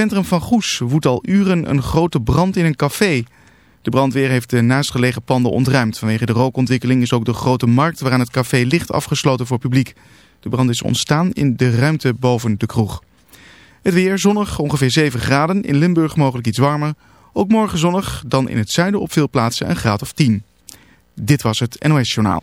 centrum van Goes woedt al uren een grote brand in een café. De brandweer heeft de naastgelegen panden ontruimd. Vanwege de rookontwikkeling is ook de grote markt waaraan het café ligt afgesloten voor publiek. De brand is ontstaan in de ruimte boven de kroeg. Het weer zonnig, ongeveer 7 graden. In Limburg mogelijk iets warmer. Ook morgen zonnig, dan in het zuiden op veel plaatsen een graad of 10. Dit was het NOS Journaal.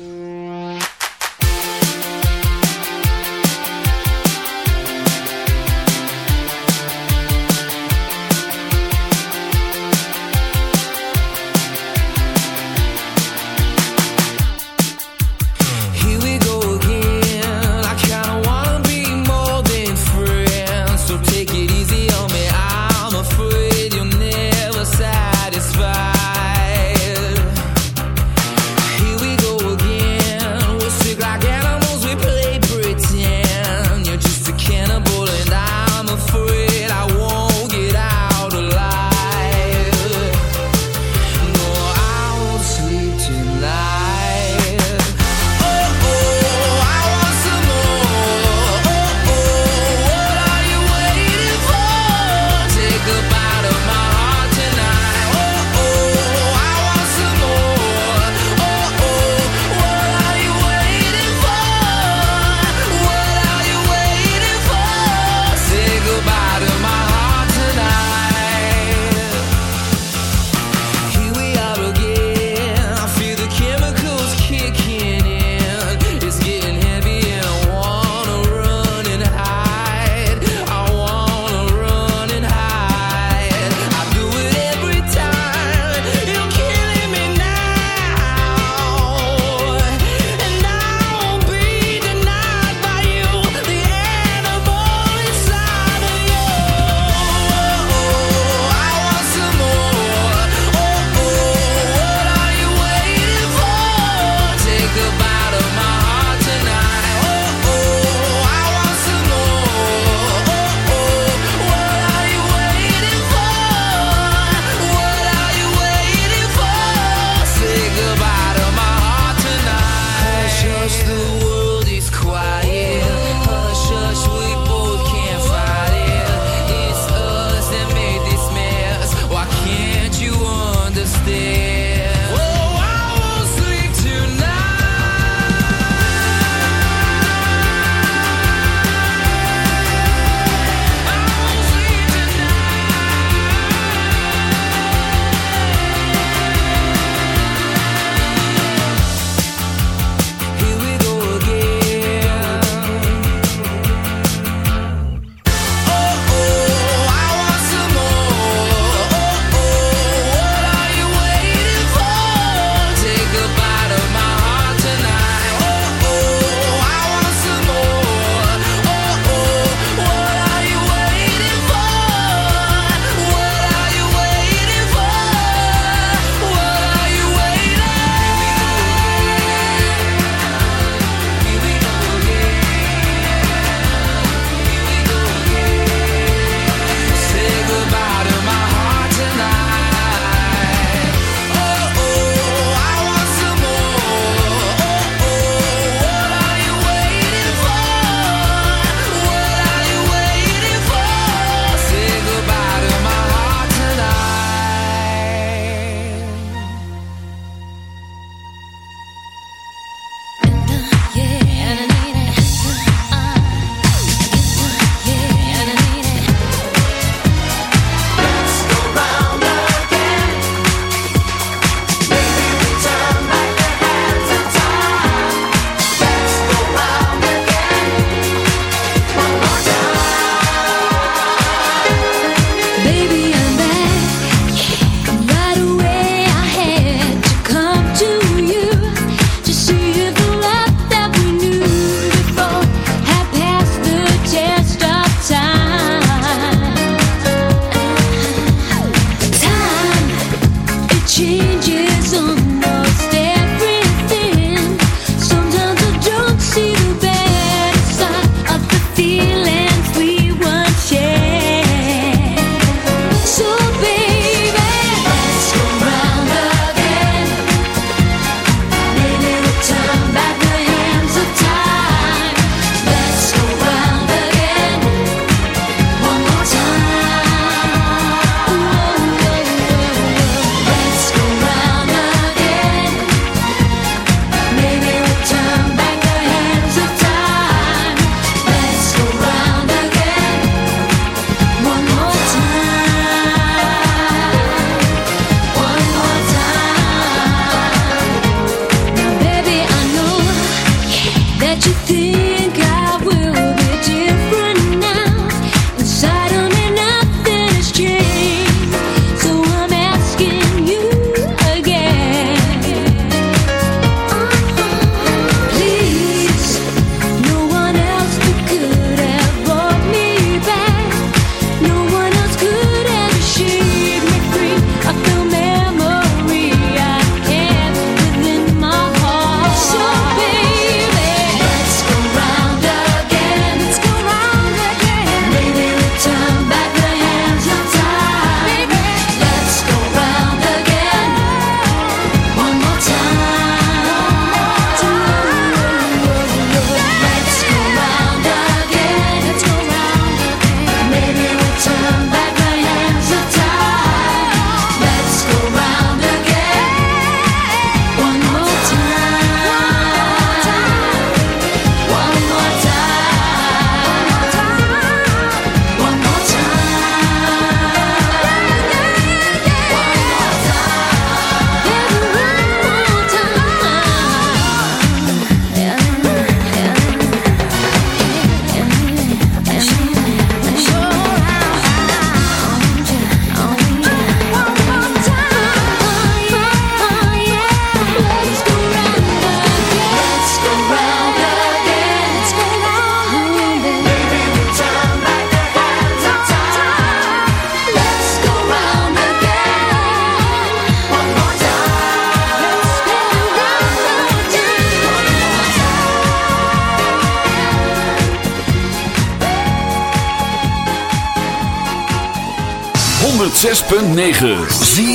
ZFM.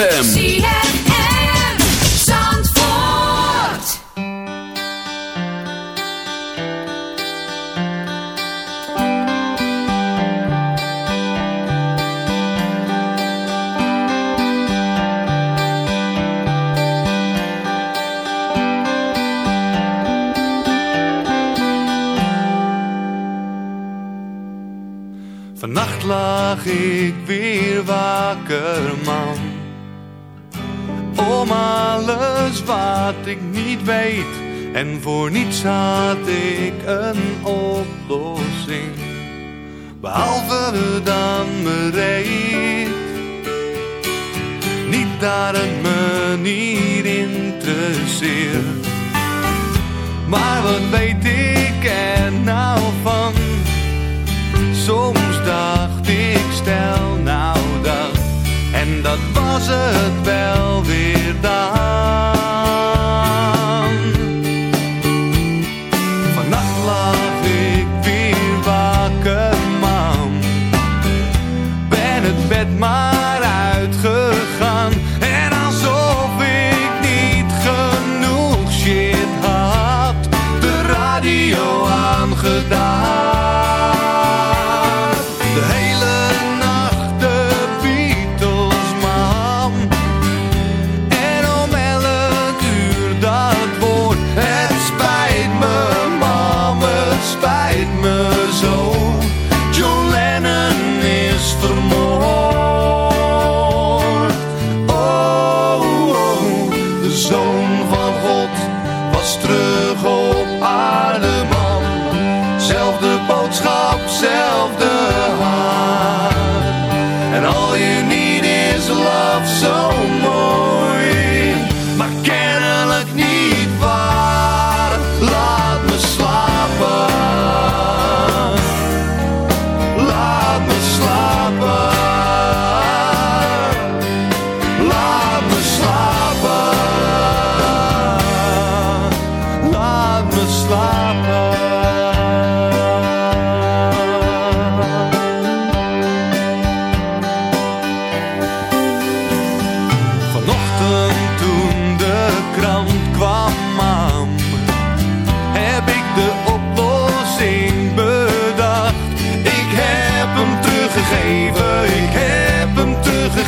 Them. Maar wat weet ik er nou van? Soms dacht ik, stel nou dat. En dat was het wel weer dan.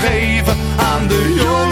geven aan de jongen.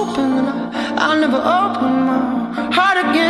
open, I never open my heart again.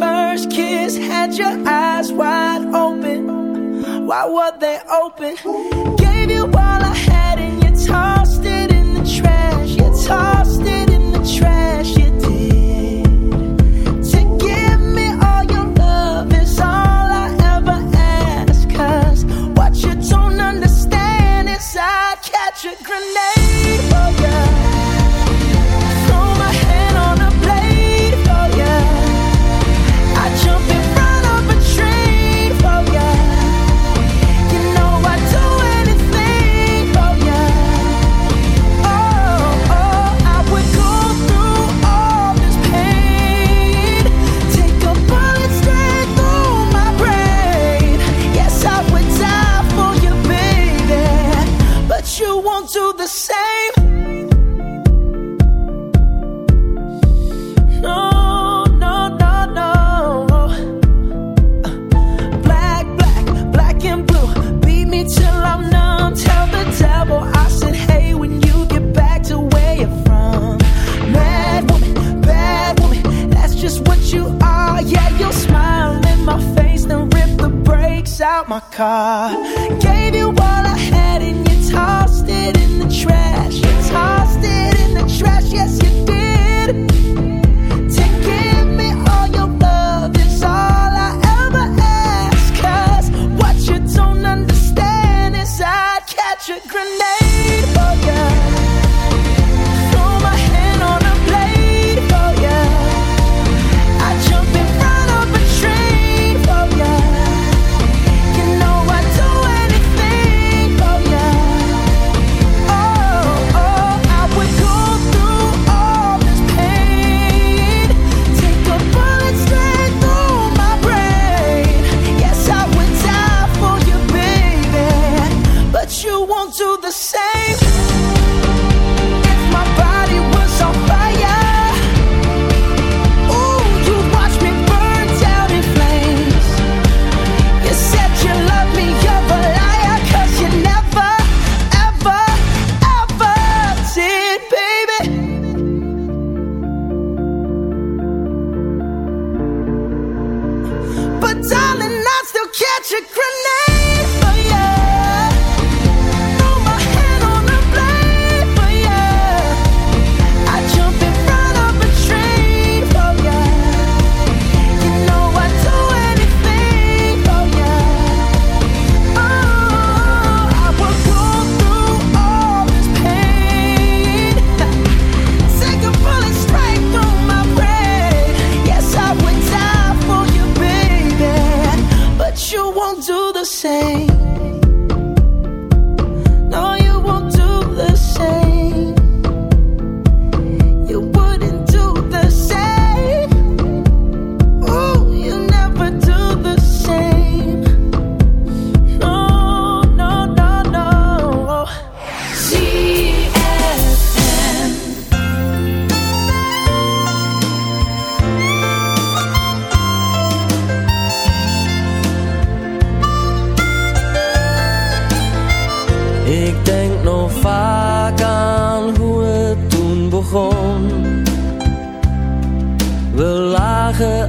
first kiss had your eyes wide open. Why were they open? Gave you all I had. my car. Gave you all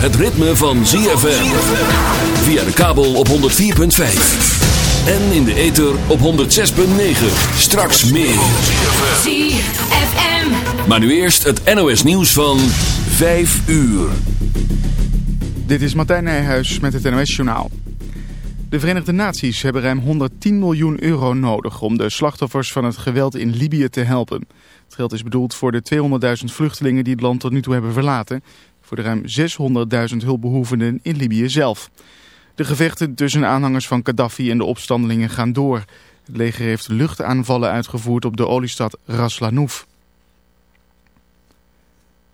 het ritme van ZFM. Via de kabel op 104.5. En in de ether op 106.9. Straks meer. ZFM. Maar nu eerst het NOS nieuws van 5 uur. Dit is Martijn Nijhuis met het NOS-journaal. De Verenigde Naties hebben ruim 110 miljoen euro nodig om de slachtoffers van het geweld in Libië te helpen. Het geld is bedoeld voor de 200.000 vluchtelingen die het land tot nu toe hebben verlaten. Voor de ruim 600.000 hulpbehoevenden in Libië zelf. De gevechten tussen aanhangers van Gaddafi en de opstandelingen gaan door. Het leger heeft luchtaanvallen uitgevoerd op de oliestad Ras Lanouf.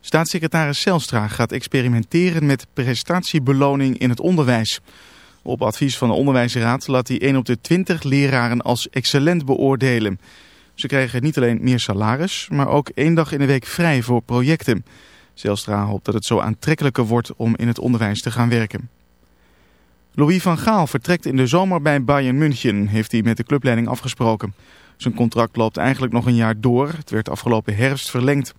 Staatssecretaris Zelstra gaat experimenteren met prestatiebeloning in het onderwijs. Op advies van de onderwijsraad laat hij 1 op de 20 leraren als excellent beoordelen. Ze krijgen niet alleen meer salaris, maar ook één dag in de week vrij voor projecten. Zelstra hoopt dat het zo aantrekkelijker wordt om in het onderwijs te gaan werken. Louis van Gaal vertrekt in de zomer bij Bayern München, heeft hij met de clubleiding afgesproken. Zijn contract loopt eigenlijk nog een jaar door. Het werd afgelopen herfst verlengd.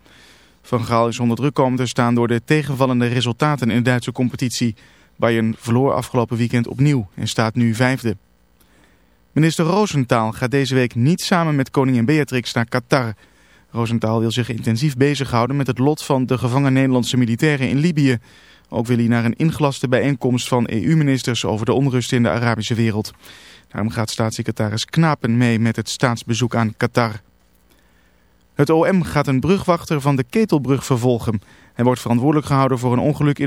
Van Gaal is onder druk komen te staan door de tegenvallende resultaten in de Duitse competitie. Bayern verloor afgelopen weekend opnieuw en staat nu vijfde. Minister Roosentaal gaat deze week niet samen met koningin Beatrix naar Qatar. Roosentaal wil zich intensief bezighouden met het lot van de gevangen Nederlandse militairen in Libië. Ook wil hij naar een ingelaste bijeenkomst van EU-ministers over de onrust in de Arabische wereld. Daarom gaat staatssecretaris Knapen mee met het staatsbezoek aan Qatar. Het OM gaat een brugwachter van de Ketelbrug vervolgen. Hij wordt verantwoordelijk gehouden voor een ongeluk in